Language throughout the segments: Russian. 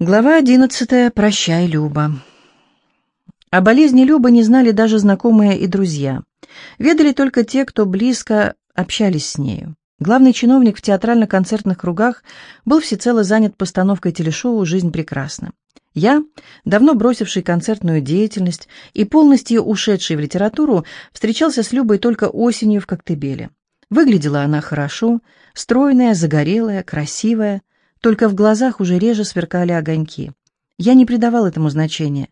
Глава одиннадцатая. Прощай, Люба. О болезни Любы не знали даже знакомые и друзья. Ведали только те, кто близко общались с нею. Главный чиновник в театрально-концертных кругах был всецело занят постановкой телешоу «Жизнь прекрасна». Я, давно бросивший концертную деятельность и полностью ушедший в литературу, встречался с Любой только осенью в Коктебеле. Выглядела она хорошо, стройная, загорелая, красивая, только в глазах уже реже сверкали огоньки. Я не придавал этому значения.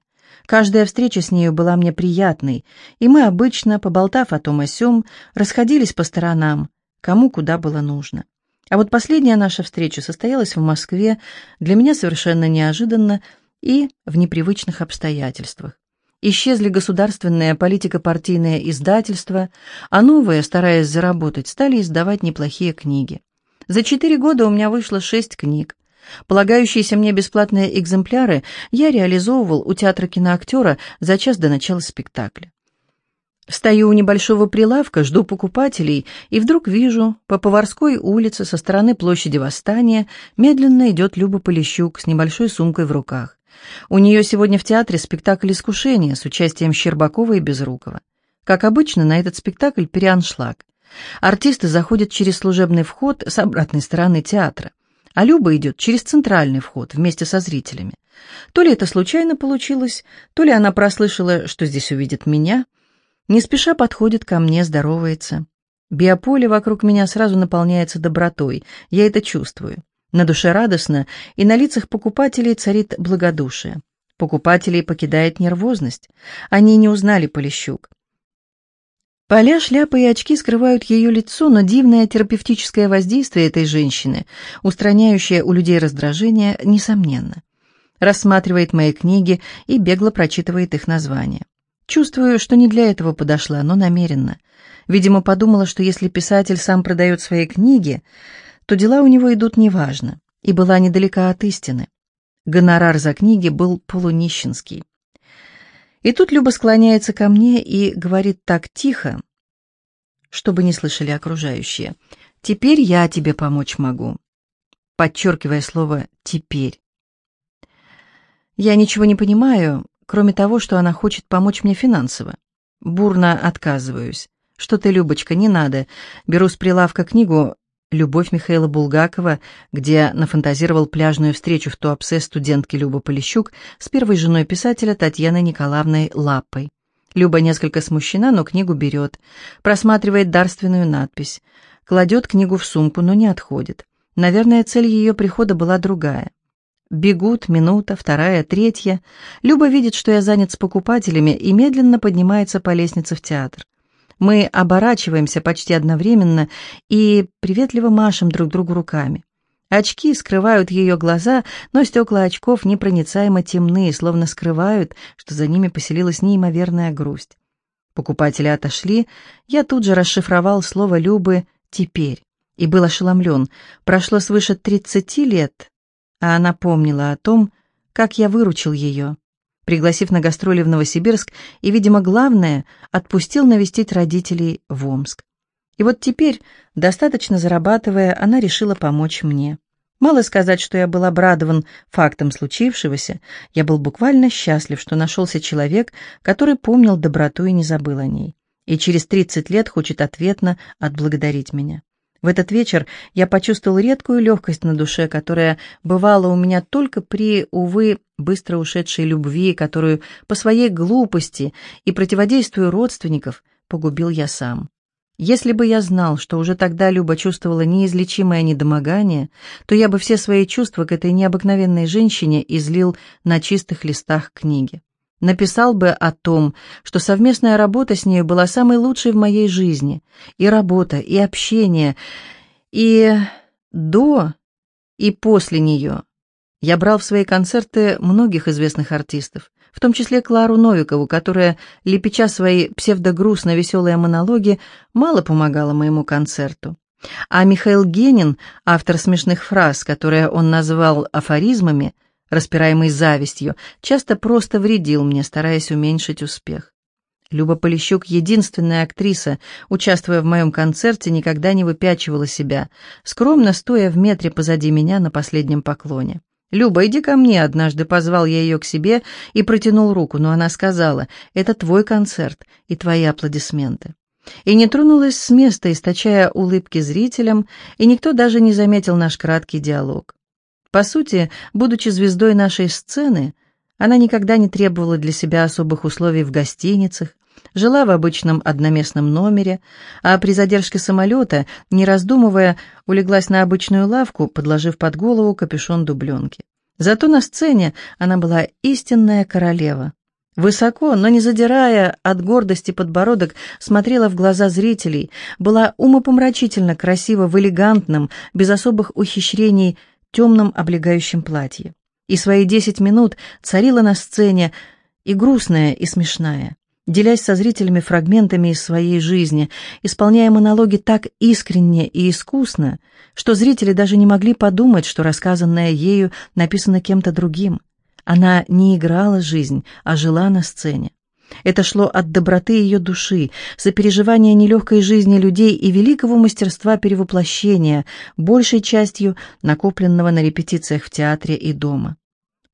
Каждая встреча с нею была мне приятной, и мы обычно, поболтав о том о сём, расходились по сторонам, кому куда было нужно. А вот последняя наша встреча состоялась в Москве, для меня совершенно неожиданно и в непривычных обстоятельствах. Исчезли государственные политико-партийные издательства, а новые, стараясь заработать, стали издавать неплохие книги. За четыре года у меня вышло шесть книг. Полагающиеся мне бесплатные экземпляры я реализовывал у театра киноактера за час до начала спектакля. Стою у небольшого прилавка, жду покупателей, и вдруг вижу, по Поварской улице со стороны площади Восстания медленно идет Люба Полищук с небольшой сумкой в руках. У нее сегодня в театре спектакль «Искушение» с участием Щербакова и Безрукова. Как обычно, на этот спектакль переаншлаг. Артисты заходят через служебный вход с обратной стороны театра, а Люба идет через центральный вход вместе со зрителями. То ли это случайно получилось, то ли она прослышала, что здесь увидит меня. Не спеша подходит ко мне, здоровается. Биополе вокруг меня сразу наполняется добротой, я это чувствую. На душе радостно, и на лицах покупателей царит благодушие. Покупателей покидает нервозность. Они не узнали Полищук. Поля, шляпа и очки скрывают ее лицо, но дивное терапевтическое воздействие этой женщины, устраняющее у людей раздражение, несомненно. Рассматривает мои книги и бегло прочитывает их названия. Чувствую, что не для этого подошла, но намеренно. Видимо, подумала, что если писатель сам продает свои книги, то дела у него идут неважно, и была недалека от истины. Гонорар за книги был полунищенский. И тут Люба склоняется ко мне и говорит так тихо, чтобы не слышали окружающие. «Теперь я тебе помочь могу», подчеркивая слово «теперь». Я ничего не понимаю, кроме того, что она хочет помочь мне финансово. Бурно отказываюсь. «Что ты, Любочка, не надо». Беру с прилавка книгу «Любовь Михаила Булгакова», где нафантазировал пляжную встречу в Туапсе студентки Люба Полищук с первой женой писателя Татьяной Николаевной Лаппой. Люба несколько смущена, но книгу берет, просматривает дарственную надпись, кладет книгу в сумку, но не отходит. Наверное, цель ее прихода была другая. Бегут минута, вторая, третья. Люба видит, что я занят с покупателями и медленно поднимается по лестнице в театр. Мы оборачиваемся почти одновременно и приветливо машем друг другу руками. Очки скрывают ее глаза, но стекла очков непроницаемо темные, словно скрывают, что за ними поселилась неимоверная грусть. Покупатели отошли, я тут же расшифровал слово Любы «теперь» и был ошеломлен. Прошло свыше тридцати лет, а она помнила о том, как я выручил ее пригласив на гастроли в Новосибирск и, видимо, главное, отпустил навестить родителей в Омск. И вот теперь, достаточно зарабатывая, она решила помочь мне. Мало сказать, что я был обрадован фактом случившегося, я был буквально счастлив, что нашелся человек, который помнил доброту и не забыл о ней, и через 30 лет хочет ответно отблагодарить меня. В этот вечер я почувствовал редкую легкость на душе, которая бывала у меня только при, увы, быстро ушедшей любви, которую по своей глупости и противодействию родственников погубил я сам. Если бы я знал, что уже тогда Люба чувствовала неизлечимое недомогание, то я бы все свои чувства к этой необыкновенной женщине излил на чистых листах книги. Написал бы о том, что совместная работа с нею была самой лучшей в моей жизни. И работа, и общение, и до, и после нее. Я брал в свои концерты многих известных артистов, в том числе Клару Новикову, которая, лепеча свои псевдогрустно-веселые монологи, мало помогала моему концерту. А Михаил Генин, автор смешных фраз, которые он назвал афоризмами, распираемый завистью, часто просто вредил мне, стараясь уменьшить успех. Люба Полищук, единственная актриса, участвуя в моем концерте, никогда не выпячивала себя, скромно стоя в метре позади меня на последнем поклоне. «Люба, иди ко мне», — однажды позвал я ее к себе и протянул руку, но она сказала, «Это твой концерт и твои аплодисменты». И не тронулась с места, источая улыбки зрителям, и никто даже не заметил наш краткий диалог. По сути, будучи звездой нашей сцены, она никогда не требовала для себя особых условий в гостиницах, жила в обычном одноместном номере, а при задержке самолета, не раздумывая, улеглась на обычную лавку, подложив под голову капюшон дубленки. Зато на сцене она была истинная королева. Высоко, но не задирая от гордости подбородок, смотрела в глаза зрителей, была умопомрачительно красива в элегантном, без особых ухищрений, темном облегающем платье. И свои десять минут царила на сцене и грустная, и смешная делясь со зрителями фрагментами из своей жизни, исполняя монологи так искренне и искусно, что зрители даже не могли подумать, что рассказанное ею написано кем-то другим. Она не играла жизнь, а жила на сцене. Это шло от доброты ее души, сопереживания нелегкой жизни людей и великого мастерства перевоплощения, большей частью накопленного на репетициях в театре и дома.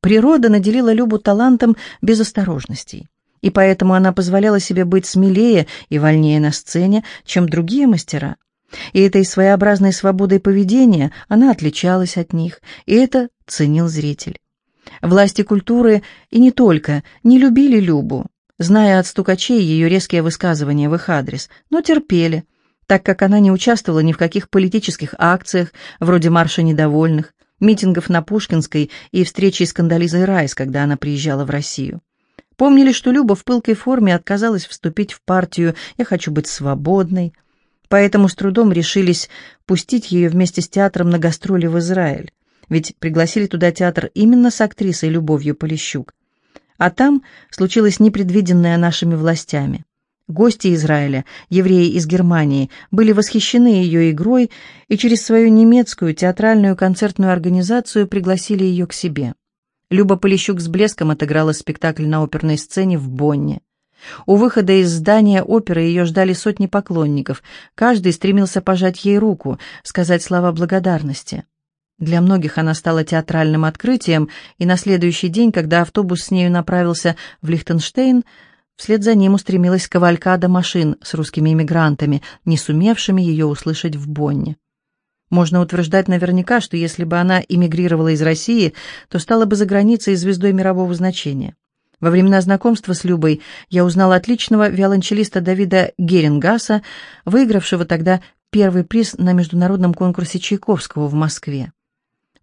Природа наделила Любу талантом без осторожностей и поэтому она позволяла себе быть смелее и вольнее на сцене, чем другие мастера. И этой своеобразной свободой поведения она отличалась от них, и это ценил зритель. Власти культуры, и не только, не любили Любу, зная от стукачей ее резкие высказывания в их адрес, но терпели, так как она не участвовала ни в каких политических акциях, вроде марша недовольных, митингов на Пушкинской и встречи с Кандализой Райс, когда она приезжала в Россию. Помнили, что Люба в пылкой форме отказалась вступить в партию «Я хочу быть свободной», поэтому с трудом решились пустить ее вместе с театром на гастроли в Израиль, ведь пригласили туда театр именно с актрисой Любовью Полищук. А там случилось непредвиденное нашими властями. Гости Израиля, евреи из Германии, были восхищены ее игрой и через свою немецкую театральную концертную организацию пригласили ее к себе. Люба Полищук с блеском отыграла спектакль на оперной сцене в Бонне. У выхода из здания оперы ее ждали сотни поклонников. Каждый стремился пожать ей руку, сказать слова благодарности. Для многих она стала театральным открытием, и на следующий день, когда автобус с нею направился в Лихтенштейн, вслед за ним устремилась кавалькада машин с русскими эмигрантами, не сумевшими ее услышать в Бонне. Можно утверждать наверняка, что если бы она эмигрировала из России, то стала бы за границей звездой мирового значения. Во времена знакомства с Любой я узнал отличного виолончелиста Давида Герингаса, выигравшего тогда первый приз на международном конкурсе Чайковского в Москве.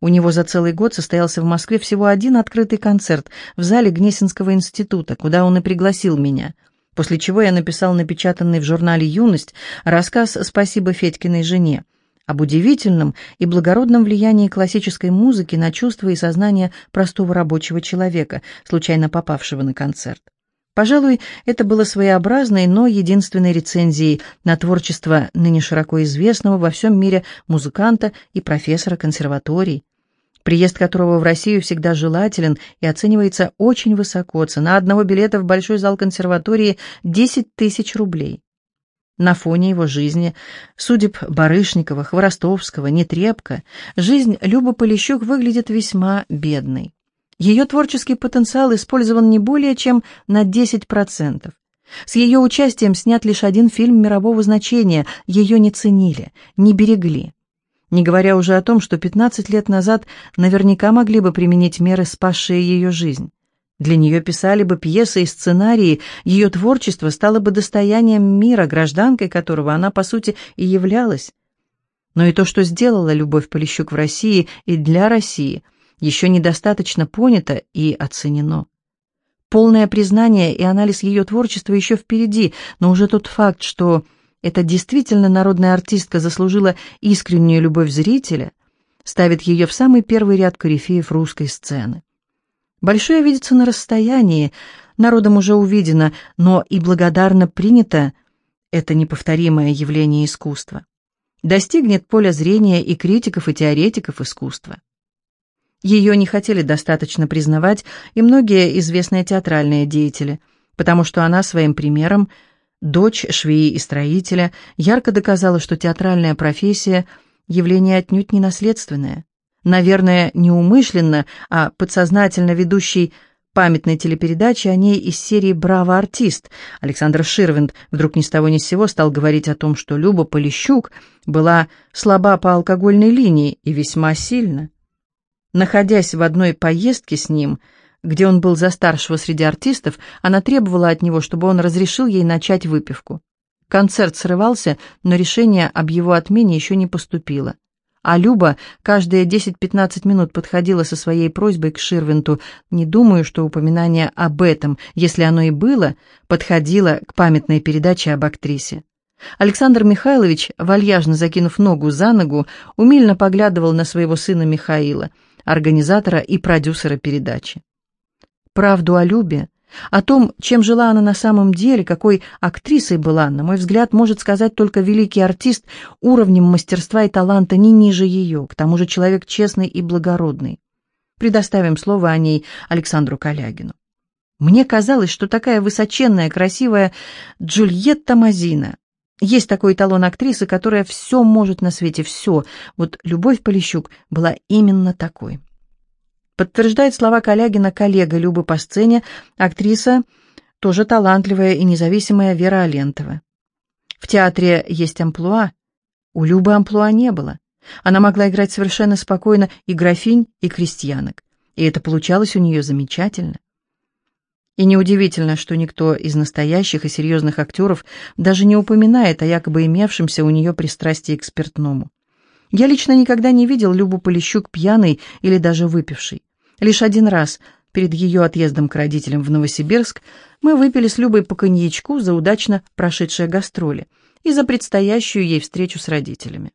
У него за целый год состоялся в Москве всего один открытый концерт в зале Гнесинского института, куда он и пригласил меня, после чего я написал напечатанный в журнале «Юность» рассказ «Спасибо Федькиной жене», об удивительном и благородном влиянии классической музыки на чувства и сознание простого рабочего человека, случайно попавшего на концерт. Пожалуй, это было своеобразной, но единственной рецензией на творчество ныне широко известного во всем мире музыканта и профессора консерваторий, приезд которого в Россию всегда желателен и оценивается очень высоко. Цена одного билета в большой зал консерватории – 10 тысяч рублей. На фоне его жизни, судеб Барышникова, Хворостовского, Нетребко, жизнь Любы Полищук выглядит весьма бедной. Ее творческий потенциал использован не более чем на 10%. С ее участием снят лишь один фильм мирового значения, ее не ценили, не берегли. Не говоря уже о том, что 15 лет назад наверняка могли бы применить меры, спасшие ее жизнь. Для нее писали бы пьесы и сценарии, ее творчество стало бы достоянием мира, гражданкой которого она, по сути, и являлась. Но и то, что сделала Любовь Полищук в России и для России, еще недостаточно понято и оценено. Полное признание и анализ ее творчества еще впереди, но уже тот факт, что эта действительно народная артистка заслужила искреннюю любовь зрителя, ставит ее в самый первый ряд корифеев русской сцены. Большое видится на расстоянии, народом уже увидено, но и благодарно принято это неповторимое явление искусства. Достигнет поля зрения и критиков, и теоретиков искусства. Ее не хотели достаточно признавать и многие известные театральные деятели, потому что она своим примером, дочь швеи и строителя, ярко доказала, что театральная профессия – явление отнюдь не наследственное, Наверное, неумышленно, а подсознательно ведущий памятной телепередачи о ней из серии «Браво, артист» Александр Ширвинд вдруг ни с того ни с сего стал говорить о том, что Люба Полищук была слаба по алкогольной линии и весьма сильно. Находясь в одной поездке с ним, где он был за старшего среди артистов, она требовала от него, чтобы он разрешил ей начать выпивку. Концерт срывался, но решение об его отмене еще не поступило. А Люба каждые 10-15 минут подходила со своей просьбой к Ширвинту. Не думаю, что упоминание об этом, если оно и было, подходило к памятной передаче об актрисе. Александр Михайлович, вальяжно закинув ногу за ногу, умильно поглядывал на своего сына Михаила, организатора и продюсера передачи. Правду о Любе о том, чем жила она на самом деле, какой актрисой была, на мой взгляд, может сказать только великий артист уровнем мастерства и таланта не ниже ее, к тому же человек честный и благородный. Предоставим слово о ней Александру Калягину. Мне казалось, что такая высоченная, красивая Джульетта Мазина. Есть такой эталон актрисы, которая все может на свете, все. Вот Любовь Полищук была именно такой. Подтверждает слова Калягина коллега Любы по сцене, актриса, тоже талантливая и независимая Вера Алентова. В театре есть амплуа. У Любы амплуа не было. Она могла играть совершенно спокойно и графинь, и крестьянок. И это получалось у нее замечательно. И неудивительно, что никто из настоящих и серьезных актеров даже не упоминает о якобы имевшемся у нее пристрастии к спиртному. Я лично никогда не видел Любу Полищук пьяной или даже выпившей. Лишь один раз, перед ее отъездом к родителям в Новосибирск, мы выпили с Любой по коньячку за удачно прошедшие гастроли и за предстоящую ей встречу с родителями.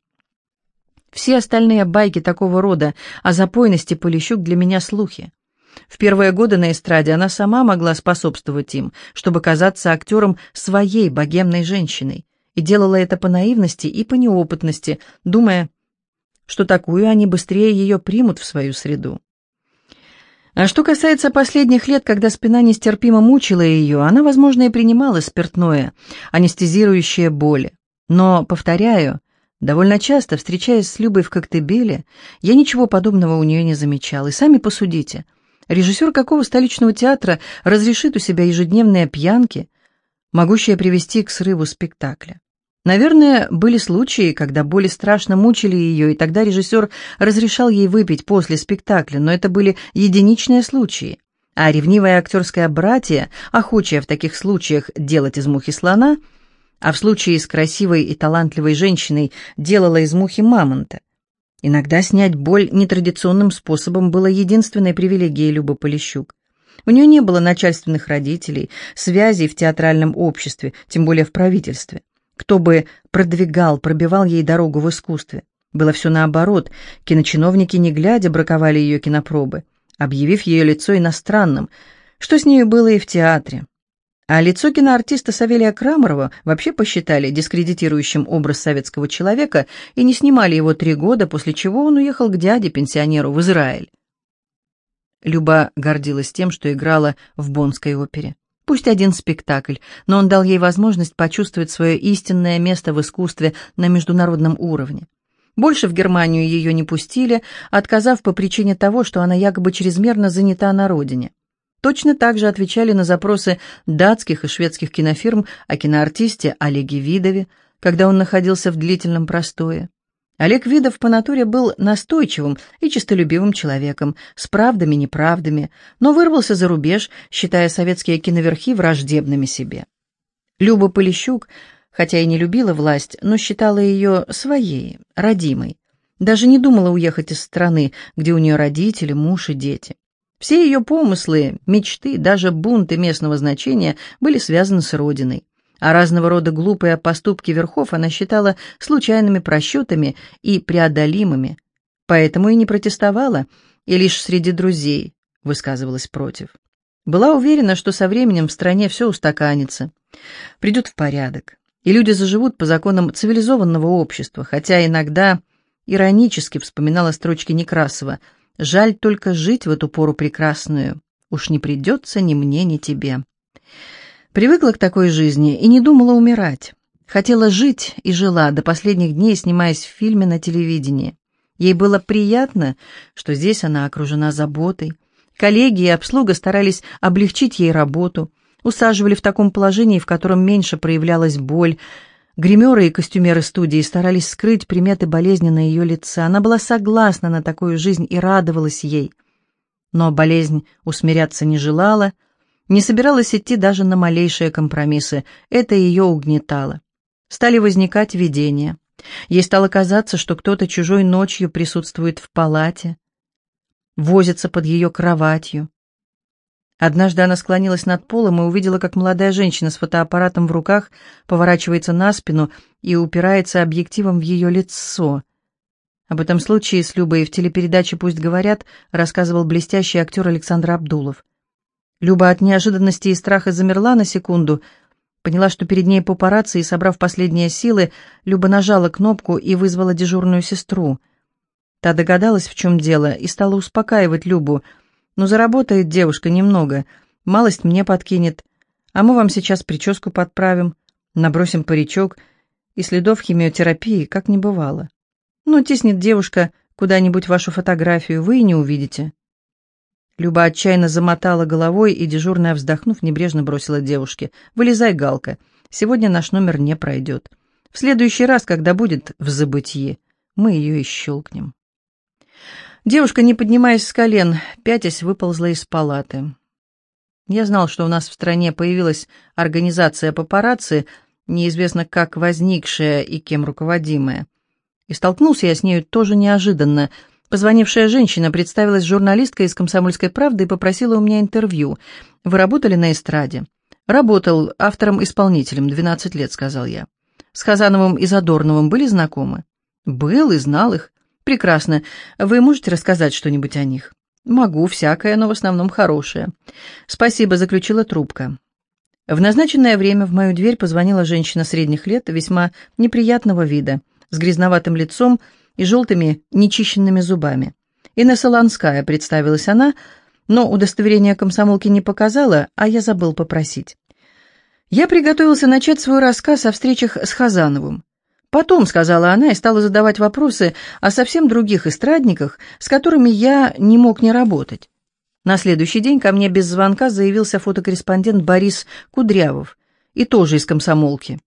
Все остальные байки такого рода о запойности Полищук для меня слухи. В первые годы на эстраде она сама могла способствовать им, чтобы казаться актером своей богемной женщиной, и делала это по наивности и по неопытности, думая, что такую они быстрее ее примут в свою среду. А что касается последних лет, когда спина нестерпимо мучила ее, она, возможно, и принимала спиртное, анестезирующее боли. Но, повторяю, довольно часто, встречаясь с Любой в Коктебеле, я ничего подобного у нее не замечал. И сами посудите, режиссер какого столичного театра разрешит у себя ежедневные пьянки, могущие привести к срыву спектакля? Наверное, были случаи, когда боли страшно мучили ее, и тогда режиссер разрешал ей выпить после спектакля, но это были единичные случаи. А ревнивое актерское братье, охочее в таких случаях делать из мухи слона, а в случае с красивой и талантливой женщиной делала из мухи мамонта. Иногда снять боль нетрадиционным способом было единственной привилегией Любы Полищук. У нее не было начальственных родителей, связей в театральном обществе, тем более в правительстве кто бы продвигал, пробивал ей дорогу в искусстве. Было все наоборот. Киночиновники, не глядя, браковали ее кинопробы, объявив ее лицо иностранным, что с нею было и в театре. А лицо киноартиста Савелия Крамарова вообще посчитали дискредитирующим образ советского человека и не снимали его три года, после чего он уехал к дяде-пенсионеру в Израиль. Люба гордилась тем, что играла в Боннской опере. Пусть один спектакль, но он дал ей возможность почувствовать свое истинное место в искусстве на международном уровне. Больше в Германию ее не пустили, отказав по причине того, что она якобы чрезмерно занята на родине. Точно так же отвечали на запросы датских и шведских кинофирм о киноартисте Олеге Видове, когда он находился в длительном простое. Олег Видов по натуре был настойчивым и честолюбивым человеком, с правдами-неправдами, но вырвался за рубеж, считая советские киноверхи враждебными себе. Люба Полищук, хотя и не любила власть, но считала ее своей, родимой. Даже не думала уехать из страны, где у нее родители, муж и дети. Все ее помыслы, мечты, даже бунты местного значения были связаны с родиной а разного рода глупые поступки верхов она считала случайными просчетами и преодолимыми, поэтому и не протестовала, и лишь среди друзей высказывалась против. Была уверена, что со временем в стране все устаканится, придет в порядок, и люди заживут по законам цивилизованного общества, хотя иногда иронически вспоминала строчки Некрасова «Жаль только жить в эту пору прекрасную, уж не придется ни мне, ни тебе». Привыкла к такой жизни и не думала умирать. Хотела жить и жила до последних дней, снимаясь в фильме на телевидении. Ей было приятно, что здесь она окружена заботой. Коллеги и обслуга старались облегчить ей работу, усаживали в таком положении, в котором меньше проявлялась боль. Гримеры и костюмеры студии старались скрыть приметы болезни на ее лице. Она была согласна на такую жизнь и радовалась ей. Но болезнь усмиряться не желала, не собиралась идти даже на малейшие компромиссы. Это ее угнетало. Стали возникать видения. Ей стало казаться, что кто-то чужой ночью присутствует в палате, возится под ее кроватью. Однажды она склонилась над полом и увидела, как молодая женщина с фотоаппаратом в руках поворачивается на спину и упирается объективом в ее лицо. Об этом случае с Любой в телепередаче «Пусть говорят» рассказывал блестящий актер Александр Абдулов. Люба от неожиданности и страха замерла на секунду, поняла, что перед ней папарацци, и, собрав последние силы, Люба нажала кнопку и вызвала дежурную сестру. Та догадалась, в чем дело, и стала успокаивать Любу – ну, заработает девушка немного, малость мне подкинет, а мы вам сейчас прическу подправим, набросим паричок, и следов химиотерапии как не бывало. Ну, тиснет девушка куда-нибудь вашу фотографию, вы и не увидите». Люба отчаянно замотала головой и, дежурная вздохнув, небрежно бросила девушке. «Вылезай, Галка, сегодня наш номер не пройдет. В следующий раз, когда будет в забытье, мы ее и щелкнем». Девушка, не поднимаясь с колен, пятясь, выползла из палаты. Я знал, что у нас в стране появилась организация папарацци, неизвестно как возникшая и кем руководимая. И столкнулся я с нею тоже неожиданно. Позвонившая женщина представилась журналисткой из «Комсомольской правды» и попросила у меня интервью. «Вы работали на эстраде?» «Работал автором-исполнителем, 12 лет», — сказал я. «С Хазановым и Задорновым были знакомы?» «Был и знал их. «Прекрасно. Вы можете рассказать что-нибудь о них?» «Могу, всякое, но в основном хорошее». «Спасибо», — заключила трубка. В назначенное время в мою дверь позвонила женщина средних лет, весьма неприятного вида, с грязноватым лицом и желтыми нечищенными зубами. «Инесса Ланская», — представилась она, но удостоверение комсомолки не показала, а я забыл попросить. Я приготовился начать свой рассказ о встречах с Хазановым. «Потом», — сказала она и стала задавать вопросы о совсем других эстрадниках, с которыми я не мог не работать. На следующий день ко мне без звонка заявился фотокорреспондент Борис Кудрявов, и тоже из комсомолки.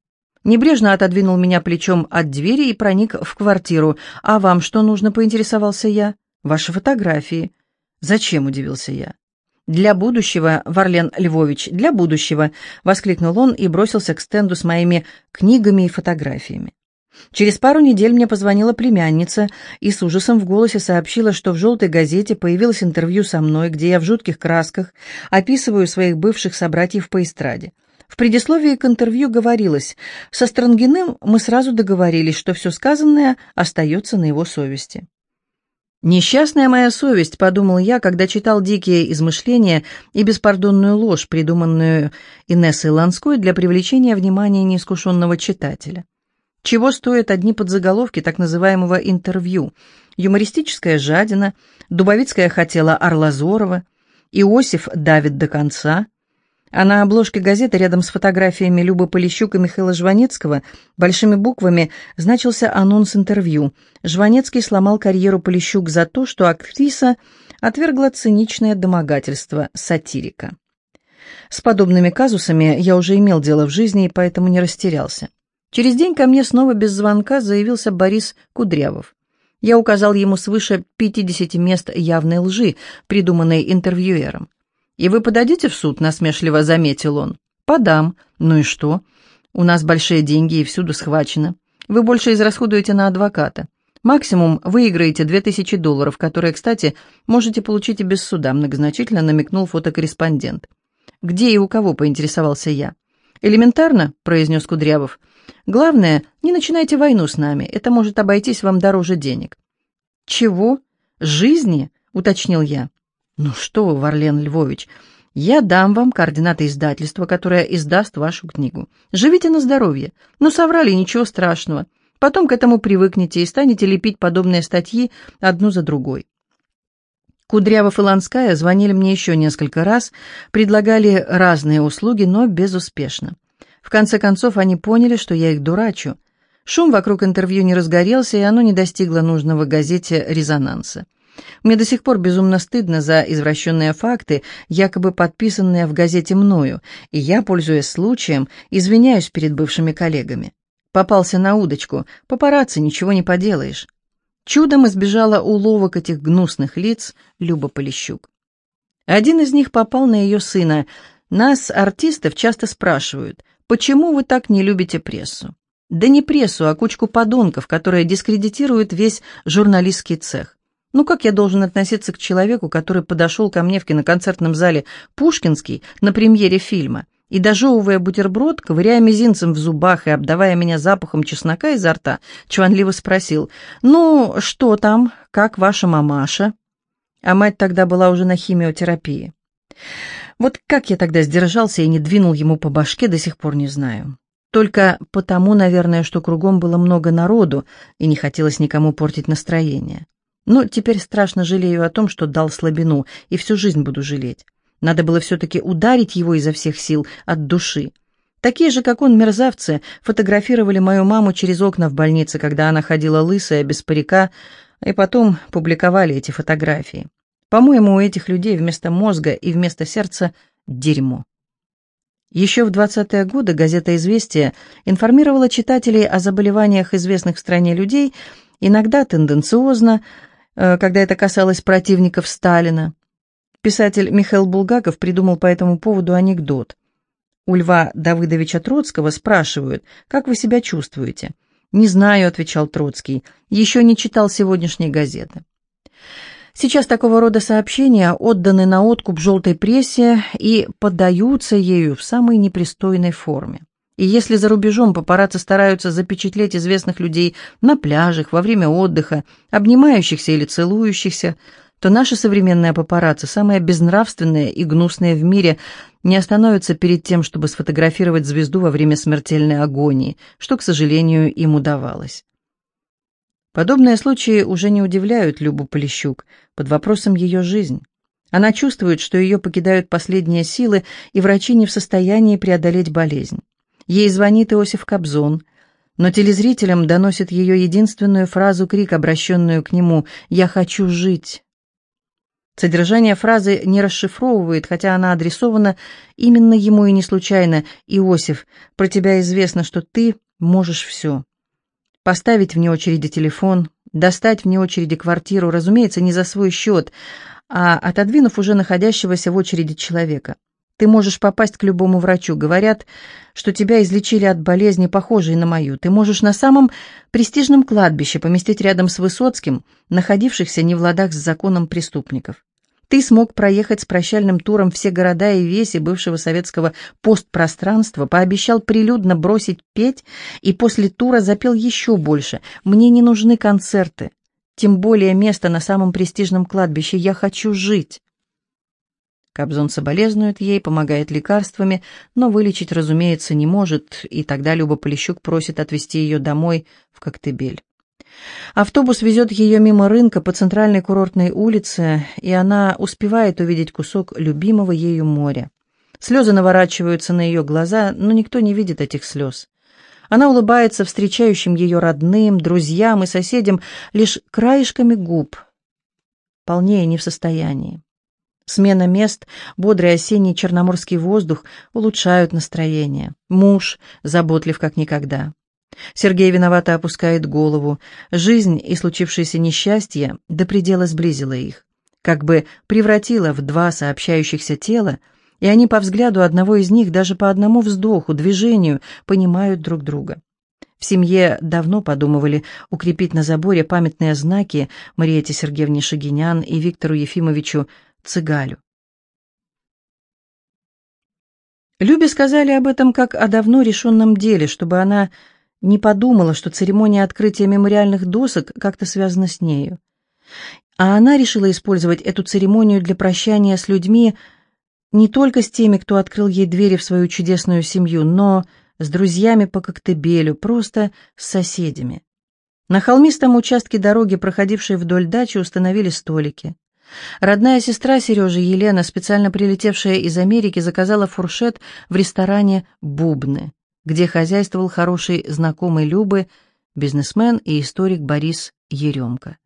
Небрежно отодвинул меня плечом от двери и проник в квартиру. «А вам что нужно?» — поинтересовался я. «Ваши фотографии». «Зачем?» — удивился я. «Для будущего, Варлен Львович, для будущего!» — воскликнул он и бросился к стенду с моими книгами и фотографиями. Через пару недель мне позвонила племянница и с ужасом в голосе сообщила, что в «желтой газете» появилось интервью со мной, где я в жутких красках описываю своих бывших собратьев по эстраде. В предисловии к интервью говорилось, со Странгиным мы сразу договорились, что все сказанное остается на его совести. «Несчастная моя совесть», — подумал я, когда читал дикие измышления и беспардонную ложь, придуманную Инессой Ланской для привлечения внимания неискушенного читателя. Чего стоят одни подзаголовки так называемого интервью? Юмористическая жадина, Дубовицкая хотела Орлазорова, Иосиф давит до конца. А на обложке газеты рядом с фотографиями Любы Полищук и Михаила Жванецкого большими буквами значился анонс интервью. Жванецкий сломал карьеру Полищук за то, что актриса отвергла циничное домогательство сатирика. С подобными казусами я уже имел дело в жизни и поэтому не растерялся. Через день ко мне снова без звонка заявился Борис Кудрявов. Я указал ему свыше 50 мест явной лжи, придуманной интервьюером. «И вы подадите в суд?» — насмешливо заметил он. «Подам. Ну и что? У нас большие деньги и всюду схвачено. Вы больше израсходуете на адвоката. Максимум выиграете 2000 долларов, которые, кстати, можете получить и без суда», — многозначительно намекнул фотокорреспондент. «Где и у кого?» — поинтересовался я. «Элементарно», — произнес Кудрявов. Главное, не начинайте войну с нами, это может обойтись вам дороже денег». «Чего? Жизни?» — уточнил я. «Ну что вы, Варлен Львович, я дам вам координаты издательства, которое издаст вашу книгу. Живите на здоровье. Ну, соврали, ничего страшного. Потом к этому привыкнете и станете лепить подобные статьи одну за другой». Кудрявов и Ланская звонили мне еще несколько раз, предлагали разные услуги, но безуспешно. В конце концов, они поняли, что я их дурачу, Шум вокруг интервью не разгорелся, и оно не достигло нужного газете резонанса. Мне до сих пор безумно стыдно за извращенные факты, якобы подписанные в газете мною, и я, пользуясь случаем, извиняюсь перед бывшими коллегами. Попался на удочку, папарацци, ничего не поделаешь. Чудом избежала уловок этих гнусных лиц Люба Полищук. Один из них попал на ее сына. Нас, артистов, часто спрашивают, почему вы так не любите прессу? Да не прессу, а кучку подонков, которые дискредитируют весь журналистский цех. Ну как я должен относиться к человеку, который подошел ко мне в киноконцертном зале «Пушкинский» на премьере фильма и, дожевывая бутерброд, ковыряя мизинцем в зубах и обдавая меня запахом чеснока изо рта, чванливо спросил, «Ну, что там? Как ваша мамаша?» А мать тогда была уже на химиотерапии. Вот как я тогда сдержался и не двинул ему по башке, до сих пор не знаю. Только потому, наверное, что кругом было много народу, и не хотелось никому портить настроение. Но теперь страшно жалею о том, что дал слабину, и всю жизнь буду жалеть. Надо было все-таки ударить его изо всех сил, от души. Такие же, как он, мерзавцы, фотографировали мою маму через окна в больнице, когда она ходила лысая, без парика, и потом публиковали эти фотографии. По-моему, у этих людей вместо мозга и вместо сердца дерьмо. Еще в 20-е годы газета «Известия» информировала читателей о заболеваниях известных в стране людей, иногда тенденциозно, когда это касалось противников Сталина. Писатель Михаил Булгаков придумал по этому поводу анекдот. У Льва Давыдовича Троцкого спрашивают, как вы себя чувствуете? «Не знаю», — отвечал Троцкий, — «еще не читал сегодняшней газеты». Сейчас такого рода сообщения отданы на откуп желтой прессе и поддаются ею в самой непристойной форме. И если за рубежом папарацци стараются запечатлеть известных людей на пляжах, во время отдыха, обнимающихся или целующихся, то наши современные папарацци, самые безнравственные и гнусные в мире, не остановятся перед тем, чтобы сфотографировать звезду во время смертельной агонии, что, к сожалению, им удавалось. Подобные случаи уже не удивляют Любу Полищук, под вопросом ее жизнь. Она чувствует, что ее покидают последние силы, и врачи не в состоянии преодолеть болезнь. Ей звонит Иосиф Кобзон, но телезрителям доносит ее единственную фразу-крик, обращенную к нему «Я хочу жить». Содержание фразы не расшифровывает, хотя она адресована именно ему и не случайно. «Иосиф, про тебя известно, что ты можешь все». Поставить вне очереди телефон, достать вне очереди квартиру, разумеется, не за свой счет, а отодвинув уже находящегося в очереди человека. Ты можешь попасть к любому врачу. Говорят, что тебя излечили от болезни, похожей на мою. Ты можешь на самом престижном кладбище поместить рядом с Высоцким, находившихся не в ладах с законом преступников. Ты смог проехать с прощальным туром все города и веси бывшего советского постпространства, пообещал прилюдно бросить петь и после тура запел еще больше. «Мне не нужны концерты, тем более место на самом престижном кладбище. Я хочу жить». Кобзон соболезнует ей, помогает лекарствами, но вылечить, разумеется, не может, и тогда Люба Полищук просит отвезти ее домой в Коктебель. Автобус везет ее мимо рынка по центральной курортной улице, и она успевает увидеть кусок любимого ею моря. Слезы наворачиваются на ее глаза, но никто не видит этих слез. Она улыбается встречающим ее родным, друзьям и соседям лишь краешками губ. Полнее не в состоянии. Смена мест, бодрый осенний черноморский воздух улучшают настроение. Муж заботлив как никогда. Сергей виновато опускает голову. Жизнь и случившееся несчастье до предела сблизила их. Как бы превратила в два сообщающихся тела, и они по взгляду одного из них, даже по одному вздоху, движению, понимают друг друга. В семье давно подумывали укрепить на заборе памятные знаки Мариете Сергеевне Шагинян и Виктору Ефимовичу Цыгалю. Любе сказали об этом как о давно решенном деле, чтобы она не подумала, что церемония открытия мемориальных досок как-то связана с нею. А она решила использовать эту церемонию для прощания с людьми, не только с теми, кто открыл ей двери в свою чудесную семью, но с друзьями по Коктебелю, просто с соседями. На холмистом участке дороги, проходившей вдоль дачи, установили столики. Родная сестра Сережи, Елена, специально прилетевшая из Америки, заказала фуршет в ресторане «Бубны», где хозяйствовал хороший знакомый Любы бизнесмен и историк Борис Еремко.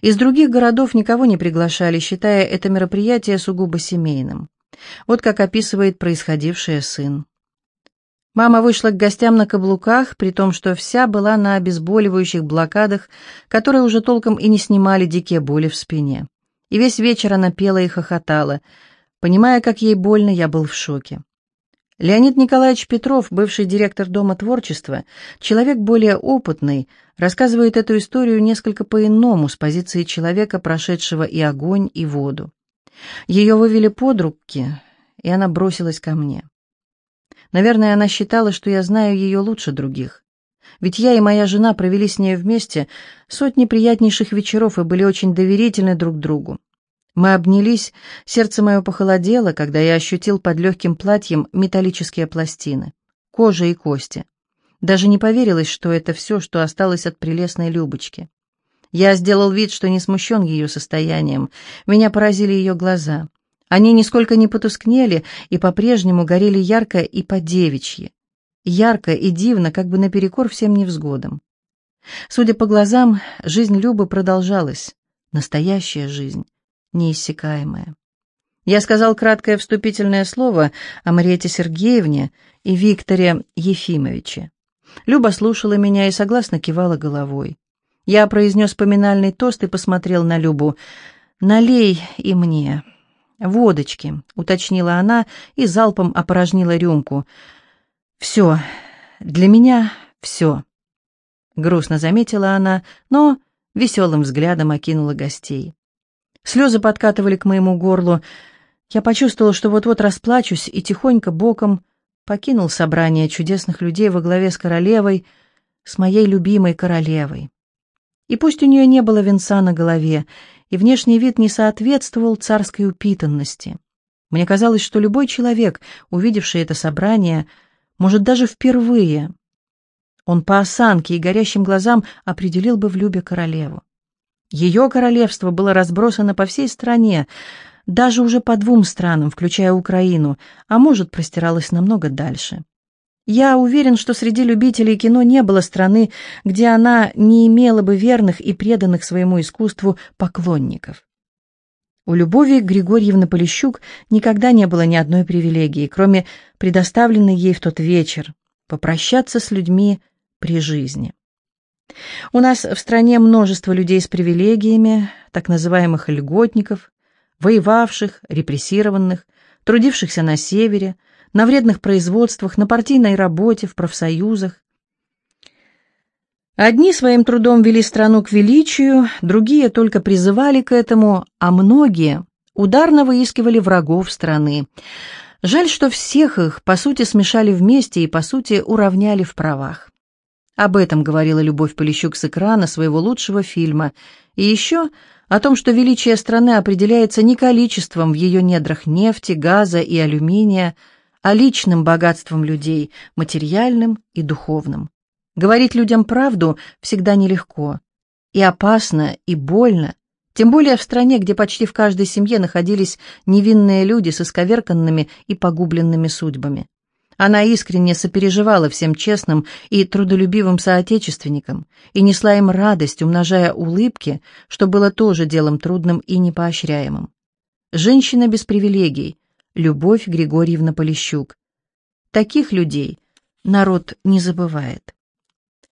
Из других городов никого не приглашали, считая это мероприятие сугубо семейным. Вот как описывает происходившее сын. Мама вышла к гостям на каблуках, при том, что вся была на обезболивающих блокадах, которые уже толком и не снимали дикие боли в спине. И весь вечер она пела и хохотала. Понимая, как ей больно, я был в шоке. Леонид Николаевич Петров, бывший директор Дома творчества, человек более опытный, рассказывает эту историю несколько по-иному, с позиции человека, прошедшего и огонь, и воду. Ее вывели под руки, и она бросилась ко мне. Наверное, она считала, что я знаю ее лучше других. Ведь я и моя жена провели с ней вместе сотни приятнейших вечеров и были очень доверительны друг другу. Мы обнялись, сердце мое похолодело, когда я ощутил под легким платьем металлические пластины, кожа и кости. Даже не поверилось, что это все, что осталось от прелестной Любочки. Я сделал вид, что не смущен ее состоянием. Меня поразили ее глаза. Они нисколько не потускнели и по-прежнему горели ярко и по-девичьи. Ярко и дивно, как бы наперекор всем невзгодам. Судя по глазам, жизнь Любы продолжалась. Настоящая жизнь неиссякаемая. Я сказал краткое вступительное слово о Мариете Сергеевне и Викторе Ефимовиче. Люба слушала меня и согласно кивала головой. Я произнес поминальный тост и посмотрел на Любу. «Налей и мне». «Водочки», — уточнила она и залпом опорожнила рюмку. «Все. Для меня все». Грустно заметила она, но веселым взглядом окинула гостей. Слезы подкатывали к моему горлу. Я почувствовал, что вот-вот расплачусь, и тихонько боком покинул собрание чудесных людей во главе с королевой, с моей любимой королевой. И пусть у нее не было венца на голове, и внешний вид не соответствовал царской упитанности. Мне казалось, что любой человек, увидевший это собрание, может даже впервые, он по осанке и горящим глазам определил бы в Любе королеву. Ее королевство было разбросано по всей стране, даже уже по двум странам, включая Украину, а может, простиралось намного дальше. Я уверен, что среди любителей кино не было страны, где она не имела бы верных и преданных своему искусству поклонников. У Любови Григорьевны Полищук никогда не было ни одной привилегии, кроме предоставленной ей в тот вечер — попрощаться с людьми при жизни. У нас в стране множество людей с привилегиями, так называемых льготников, воевавших, репрессированных, трудившихся на севере, на вредных производствах, на партийной работе, в профсоюзах. Одни своим трудом вели страну к величию, другие только призывали к этому, а многие ударно выискивали врагов страны. Жаль, что всех их, по сути, смешали вместе и, по сути, уравняли в правах. Об этом говорила Любовь Полищук с экрана своего лучшего фильма. И еще о том, что величие страны определяется не количеством в ее недрах нефти, газа и алюминия, а личным богатством людей, материальным и духовным. Говорить людям правду всегда нелегко. И опасно, и больно, тем более в стране, где почти в каждой семье находились невинные люди с исковерканными и погубленными судьбами. Она искренне сопереживала всем честным и трудолюбивым соотечественникам и несла им радость, умножая улыбки, что было тоже делом трудным и непоощряемым. Женщина без привилегий, Любовь Григорьевна Полищук. Таких людей народ не забывает.